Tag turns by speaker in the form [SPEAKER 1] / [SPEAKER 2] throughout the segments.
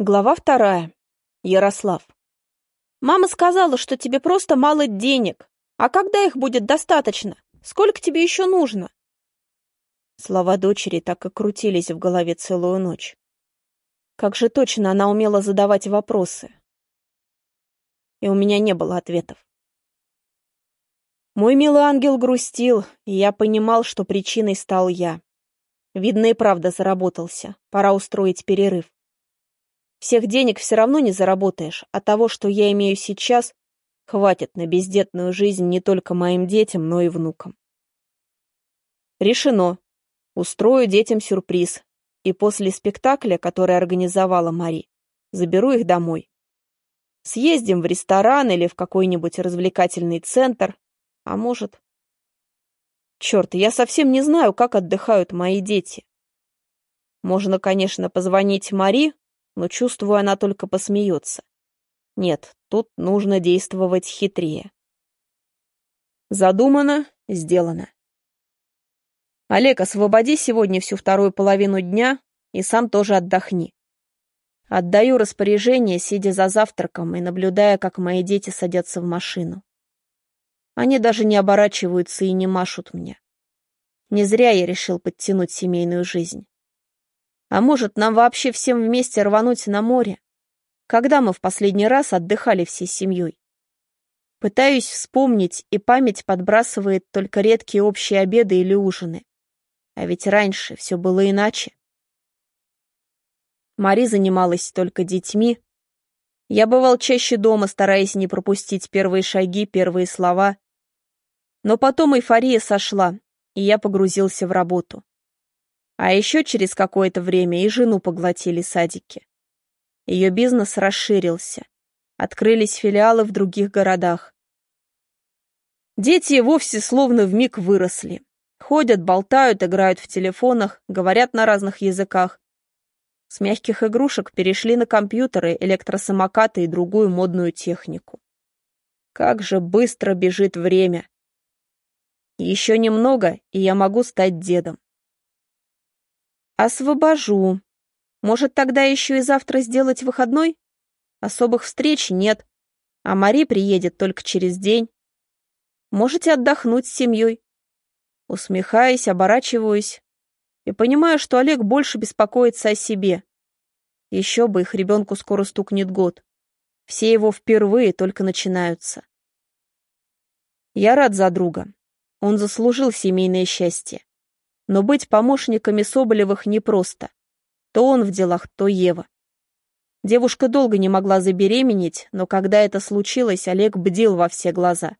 [SPEAKER 1] Глава вторая. Ярослав. Мама сказала, что тебе просто мало денег. А когда их будет достаточно? Сколько тебе еще нужно? Слова дочери так и крутились в голове целую ночь. Как же точно она умела задавать вопросы. И у меня не было ответов. Мой милый ангел грустил, и я понимал, что причиной стал я. Видно и правда заработался. Пора устроить перерыв. Всех денег все равно не заработаешь, а того, что я имею сейчас, хватит на бездетную жизнь не только моим детям, но и внукам. Решено. Устрою детям сюрприз, и после спектакля, который организовала Мари, заберу их домой. Съездим в ресторан или в какой-нибудь развлекательный центр, а может... Черт, я совсем не знаю, как отдыхают мои дети. Можно, конечно, позвонить Мари, но чувствую, она только посмеется. Нет, тут нужно действовать хитрее. Задумано, сделано. Олег, освободи сегодня всю вторую половину дня и сам тоже отдохни. Отдаю распоряжение, сидя за завтраком и наблюдая, как мои дети садятся в машину. Они даже не оборачиваются и не машут мне. Не зря я решил подтянуть семейную жизнь. А может, нам вообще всем вместе рвануть на море? Когда мы в последний раз отдыхали всей семьей? Пытаюсь вспомнить, и память подбрасывает только редкие общие обеды или ужины. А ведь раньше все было иначе. Мари занималась только детьми. Я бывал чаще дома, стараясь не пропустить первые шаги, первые слова. Но потом эйфория сошла, и я погрузился в работу. А еще через какое-то время и жену поглотили садики. Ее бизнес расширился. Открылись филиалы в других городах. Дети вовсе словно вмиг выросли. Ходят, болтают, играют в телефонах, говорят на разных языках. С мягких игрушек перешли на компьютеры, электросамокаты и другую модную технику. Как же быстро бежит время. Еще немного, и я могу стать дедом. «Освобожу. Может, тогда еще и завтра сделать выходной? Особых встреч нет, а Мари приедет только через день. Можете отдохнуть с семьей». Усмехаясь, оборачиваюсь и понимаю, что Олег больше беспокоится о себе. Еще бы их ребенку скоро стукнет год. Все его впервые только начинаются. Я рад за друга. Он заслужил семейное счастье. Но быть помощниками Соболевых непросто. То он в делах, то Ева. Девушка долго не могла забеременеть, но когда это случилось, Олег бдил во все глаза.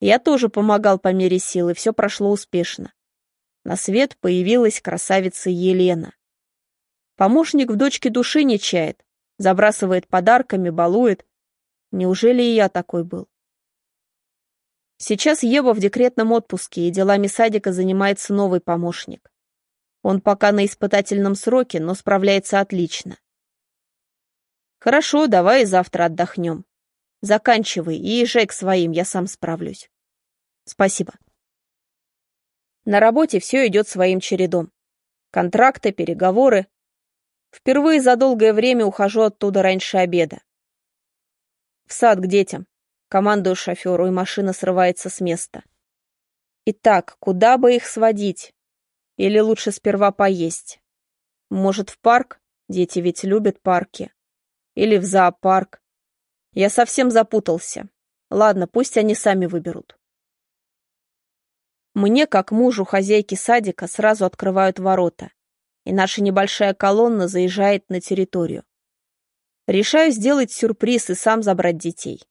[SPEAKER 1] Я тоже помогал по мере сил, и все прошло успешно. На свет появилась красавица Елена. Помощник в дочке души не чает, забрасывает подарками, балует. Неужели и я такой был? Сейчас Ева в декретном отпуске, и делами садика занимается новый помощник. Он пока на испытательном сроке, но справляется отлично. Хорошо, давай завтра отдохнем. Заканчивай и езжай к своим, я сам справлюсь. Спасибо. На работе все идет своим чередом. Контракты, переговоры. Впервые за долгое время ухожу оттуда раньше обеда. В сад к детям. Командую шоферу, и машина срывается с места. Итак, куда бы их сводить? Или лучше сперва поесть? Может, в парк? Дети ведь любят парки. Или в зоопарк. Я совсем запутался. Ладно, пусть они сами выберут. Мне, как мужу хозяйки садика, сразу открывают ворота, и наша небольшая колонна заезжает на территорию. Решаю сделать сюрприз и сам забрать детей.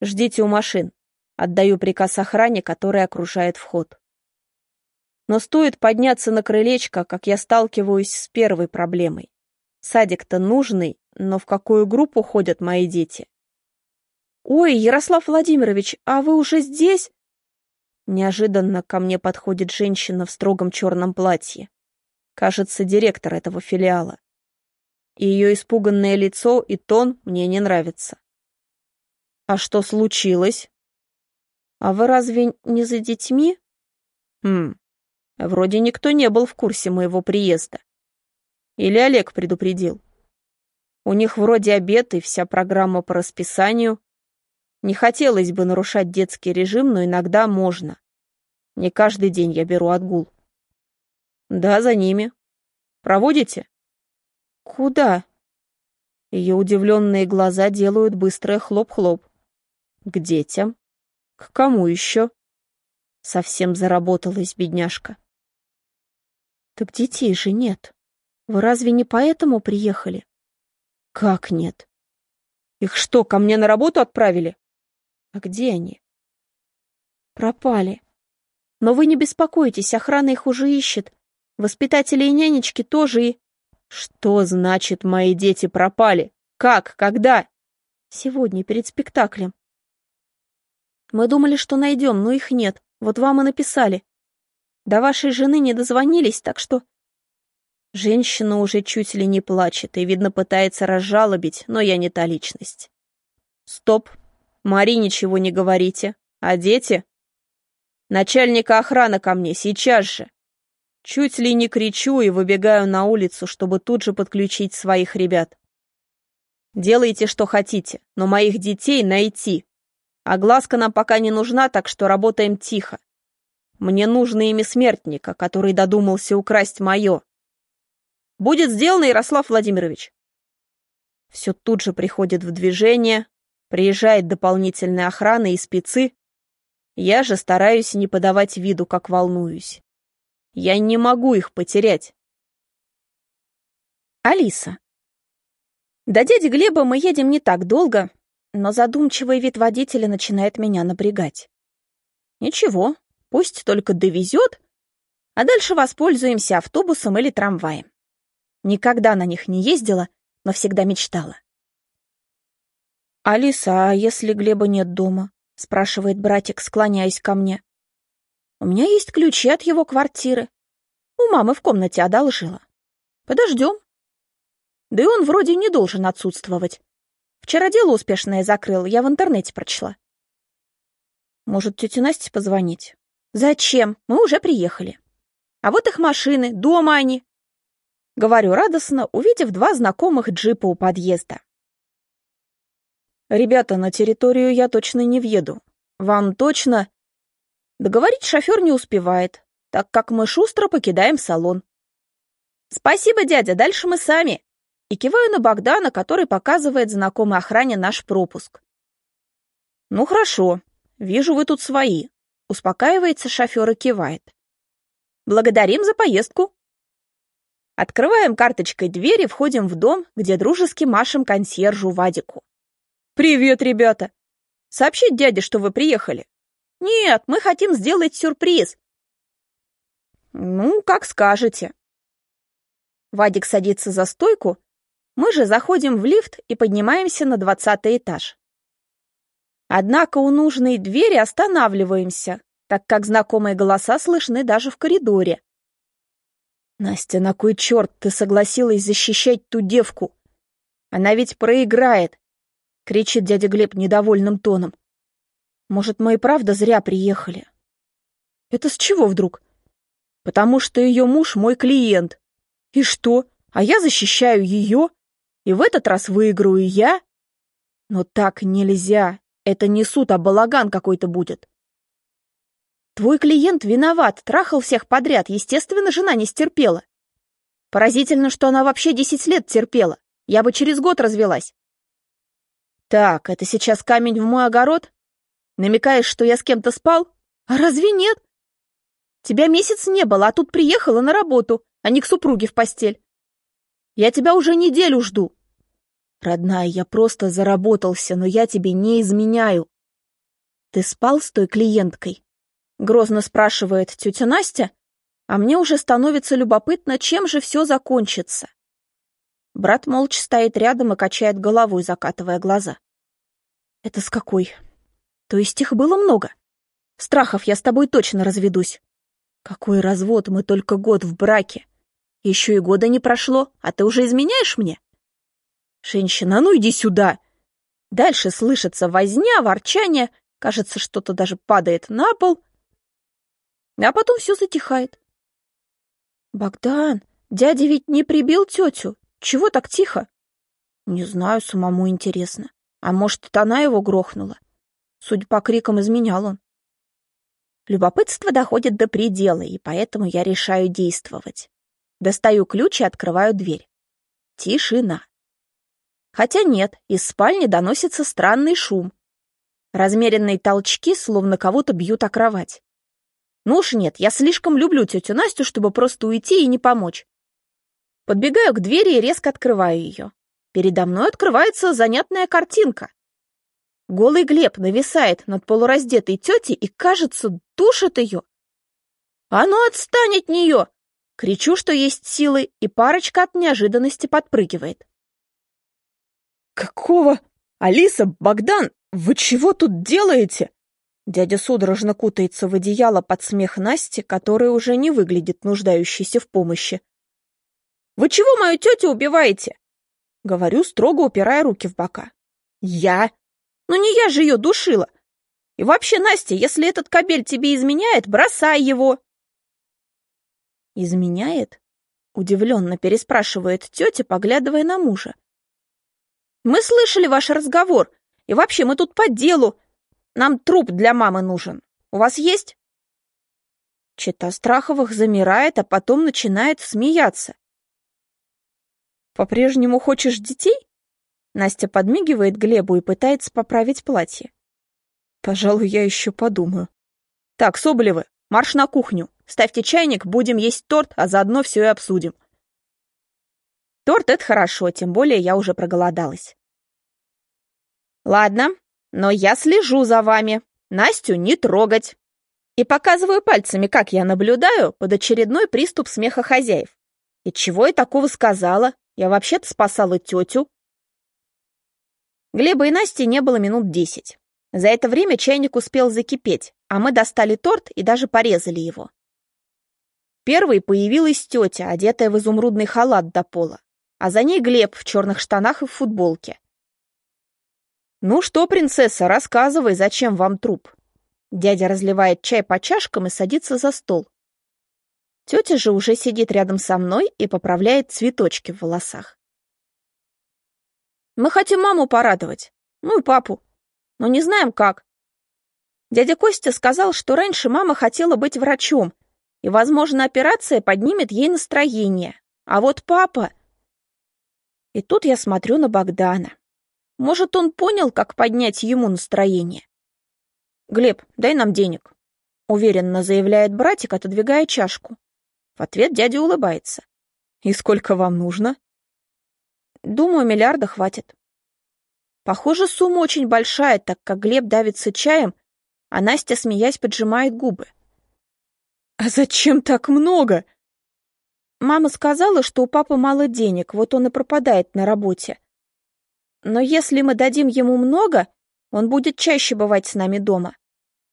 [SPEAKER 1] Ждите у машин. Отдаю приказ охране, которая окружает вход. Но стоит подняться на крылечко, как я сталкиваюсь с первой проблемой. Садик-то нужный, но в какую группу ходят мои дети? «Ой, Ярослав Владимирович, а вы уже здесь?» Неожиданно ко мне подходит женщина в строгом черном платье. Кажется, директор этого филиала. Ее испуганное лицо и тон мне не нравятся. «А что случилось?» «А вы разве не за детьми?» «Хм, вроде никто не был в курсе моего приезда. Или Олег предупредил?» У них вроде обед и вся программа по расписанию. Не хотелось бы нарушать детский режим, но иногда можно. Не каждый день я беру отгул. Да, за ними. Проводите? Куда? Ее удивленные глаза делают быстрое хлоп-хлоп. К детям. К кому еще? Совсем заработалась бедняжка. Так детей же нет. Вы разве не поэтому приехали? Как нет? Их что, ко мне на работу отправили? А где они? Пропали. Но вы не беспокойтесь, охрана их уже ищет. Воспитатели и нянечки тоже и... Что значит мои дети пропали? Как? Когда? Сегодня, перед спектаклем. Мы думали, что найдем, но их нет. Вот вам и написали. До вашей жены не дозвонились, так что... Женщина уже чуть ли не плачет и, видно, пытается разжалобить, но я не та личность. Стоп. Мари ничего не говорите. А дети? Начальника охраны ко мне, сейчас же. Чуть ли не кричу и выбегаю на улицу, чтобы тут же подключить своих ребят. Делайте, что хотите, но моих детей найти. А глазка нам пока не нужна, так что работаем тихо. Мне нужно имя смертника, который додумался украсть мое. Будет сделано, Ярослав Владимирович. Все тут же приходит в движение, приезжает дополнительная охрана и спецы, я же стараюсь не подавать виду, как волнуюсь. Я не могу их потерять. Алиса. До дяди Глеба мы едем не так долго, но задумчивый вид водителя начинает меня напрягать. Ничего, пусть только довезет, а дальше воспользуемся автобусом или трамваем. Никогда на них не ездила, но всегда мечтала. «Алиса, а если Глеба нет дома?» — спрашивает братик, склоняясь ко мне. «У меня есть ключи от его квартиры. У мамы в комнате одолжила. Подождем. Да и он вроде не должен отсутствовать. Вчера дело успешное закрыл, я в интернете прочла. Может, тете Насте позвонить? Зачем? Мы уже приехали. А вот их машины, дома они. Говорю радостно, увидев два знакомых джипа у подъезда. «Ребята, на территорию я точно не въеду. Вам точно...» Договорить шофер не успевает, так как мы шустро покидаем салон. «Спасибо, дядя, дальше мы сами!» И киваю на Богдана, который показывает знакомой охране наш пропуск. «Ну хорошо, вижу, вы тут свои», — успокаивается шофер и кивает. «Благодарим за поездку!» Открываем карточкой дверь и входим в дом, где дружески машем консьержу Вадику. «Привет, ребята! Сообщить дяде, что вы приехали?» «Нет, мы хотим сделать сюрприз». «Ну, как скажете». Вадик садится за стойку, мы же заходим в лифт и поднимаемся на двадцатый этаж. Однако у нужной двери останавливаемся, так как знакомые голоса слышны даже в коридоре. «Настя, на кой черт ты согласилась защищать ту девку? Она ведь проиграет, кричит дядя Глеб недовольным тоном. Может, мы и правда зря приехали? Это с чего вдруг? Потому что ее муж мой клиент. И что? А я защищаю ее, и в этот раз выиграю я? Но так нельзя. Это не суд, а балаган какой-то будет. Твой клиент виноват, трахал всех подряд, естественно, жена не стерпела. Поразительно, что она вообще десять лет терпела. Я бы через год развелась. Так, это сейчас камень в мой огород? Намекаешь, что я с кем-то спал? А разве нет? Тебя месяц не было, а тут приехала на работу, а не к супруге в постель. Я тебя уже неделю жду. Родная, я просто заработался, но я тебе не изменяю. Ты спал с той клиенткой? Грозно спрашивает тетя Настя, а мне уже становится любопытно, чем же все закончится. Брат молча стоит рядом и качает головой, закатывая глаза. «Это с какой? То есть их было много? Страхов я с тобой точно разведусь. Какой развод, мы только год в браке. Еще и года не прошло, а ты уже изменяешь мне?» «Женщина, ну иди сюда!» Дальше слышится возня, ворчание, кажется, что-то даже падает на пол, а потом все затихает. «Богдан, дядя ведь не прибил тетю, чего так тихо? Не знаю, самому интересно. А может, это она его грохнула? Судя по крикам, изменял он. Любопытство доходит до предела, и поэтому я решаю действовать. Достаю ключ и открываю дверь. Тишина. Хотя нет, из спальни доносится странный шум. Размеренные толчки, словно кого-то бьют о кровать. Ну уж нет, я слишком люблю тетю Настю, чтобы просто уйти и не помочь. Подбегаю к двери и резко открываю ее. Передо мной открывается занятная картинка. Голый Глеб нависает над полураздетой тетей и, кажется, душит ее. «А ну, отстань от нее!» Кричу, что есть силы, и парочка от неожиданности подпрыгивает. «Какого? Алиса, Богдан, вы чего тут делаете?» Дядя судорожно кутается в одеяло под смех Насти, которая уже не выглядит нуждающейся в помощи. «Вы чего мою тетю убиваете?» Говорю, строго упирая руки в бока. «Я? Ну не я же ее душила! И вообще, Настя, если этот кабель тебе изменяет, бросай его!» «Изменяет?» — удивленно переспрашивает тетя, поглядывая на мужа. «Мы слышали ваш разговор, и вообще мы тут по делу. Нам труп для мамы нужен. У вас есть?» Чита Страховых замирает, а потом начинает смеяться. «По-прежнему хочешь детей?» Настя подмигивает Глебу и пытается поправить платье. «Пожалуй, я еще подумаю». «Так, Соболевы, марш на кухню. Ставьте чайник, будем есть торт, а заодно все и обсудим». Торт — это хорошо, тем более я уже проголодалась. «Ладно, но я слежу за вами. Настю не трогать». И показываю пальцами, как я наблюдаю под очередной приступ смеха хозяев. И чего я такого сказала? Я вообще-то спасала тетю. Глеба и Насти не было минут десять. За это время чайник успел закипеть, а мы достали торт и даже порезали его. Первой появилась тетя, одетая в изумрудный халат до пола, а за ней Глеб в черных штанах и в футболке. «Ну что, принцесса, рассказывай, зачем вам труп?» Дядя разливает чай по чашкам и садится за стол. Тетя же уже сидит рядом со мной и поправляет цветочки в волосах. Мы хотим маму порадовать, ну и папу, но не знаем как. Дядя Костя сказал, что раньше мама хотела быть врачом, и, возможно, операция поднимет ей настроение. А вот папа... И тут я смотрю на Богдана. Может, он понял, как поднять ему настроение? «Глеб, дай нам денег», — уверенно заявляет братик, отодвигая чашку. В ответ дядя улыбается. «И сколько вам нужно?» «Думаю, миллиарда хватит». Похоже, сумма очень большая, так как Глеб давится чаем, а Настя, смеясь, поджимает губы. «А зачем так много?» Мама сказала, что у папы мало денег, вот он и пропадает на работе. Но если мы дадим ему много, он будет чаще бывать с нами дома.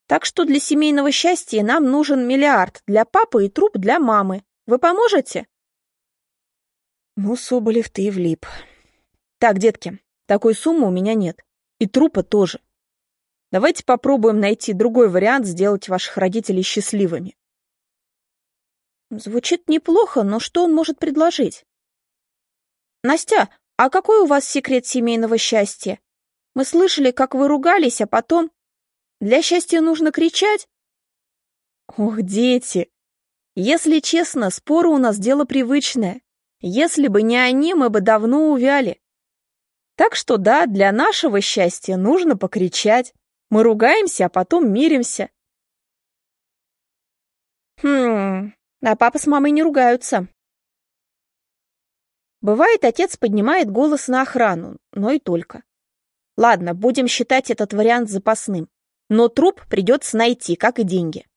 [SPEAKER 1] Так что для семейного счастья нам нужен миллиард для папы и труп для мамы. Вы поможете? Ну, Соболев, ты и влип. Так, детки, такой суммы у меня нет. И трупа тоже. Давайте попробуем найти другой вариант сделать ваших родителей счастливыми. Звучит неплохо, но что он может предложить? Настя, а какой у вас секрет семейного счастья? Мы слышали, как вы ругались, а потом... Для счастья нужно кричать? Ох, дети! Если честно, споры у нас дело привычное. Если бы не они, мы бы давно увяли. Так что да, для нашего счастья нужно покричать. Мы ругаемся, а потом миримся. Хм, а папа с мамой не ругаются. Бывает, отец поднимает голос на охрану, но и только. Ладно, будем считать этот вариант запасным но труп придется найти, как и деньги.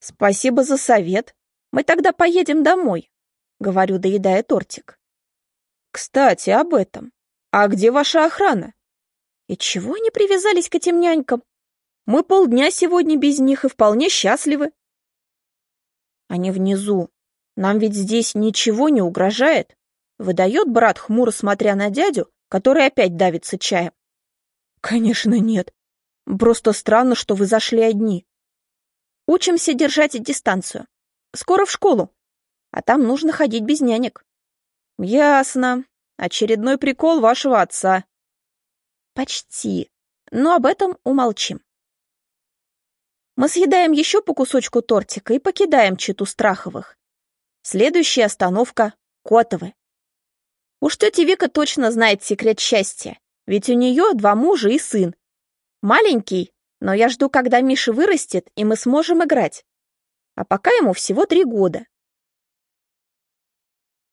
[SPEAKER 1] Спасибо за совет. Мы тогда поедем домой, говорю, доедая тортик. Кстати, об этом. А где ваша охрана? И чего они привязались к этим нянькам? Мы полдня сегодня без них и вполне счастливы. Они внизу. Нам ведь здесь ничего не угрожает. Выдает брат, хмуро смотря на дядю, который опять давится чаем. Конечно, нет. Просто странно, что вы зашли одни. Учимся держать дистанцию. Скоро в школу. А там нужно ходить без нянек. Ясно. Очередной прикол вашего отца. Почти. Но об этом умолчим. Мы съедаем еще по кусочку тортика и покидаем читу Страховых. Следующая остановка — Котовы. Уж тетя Вика точно знает секрет счастья, ведь у нее два мужа и сын. Маленький, но я жду, когда Миша вырастет, и мы сможем играть. А пока ему всего три года.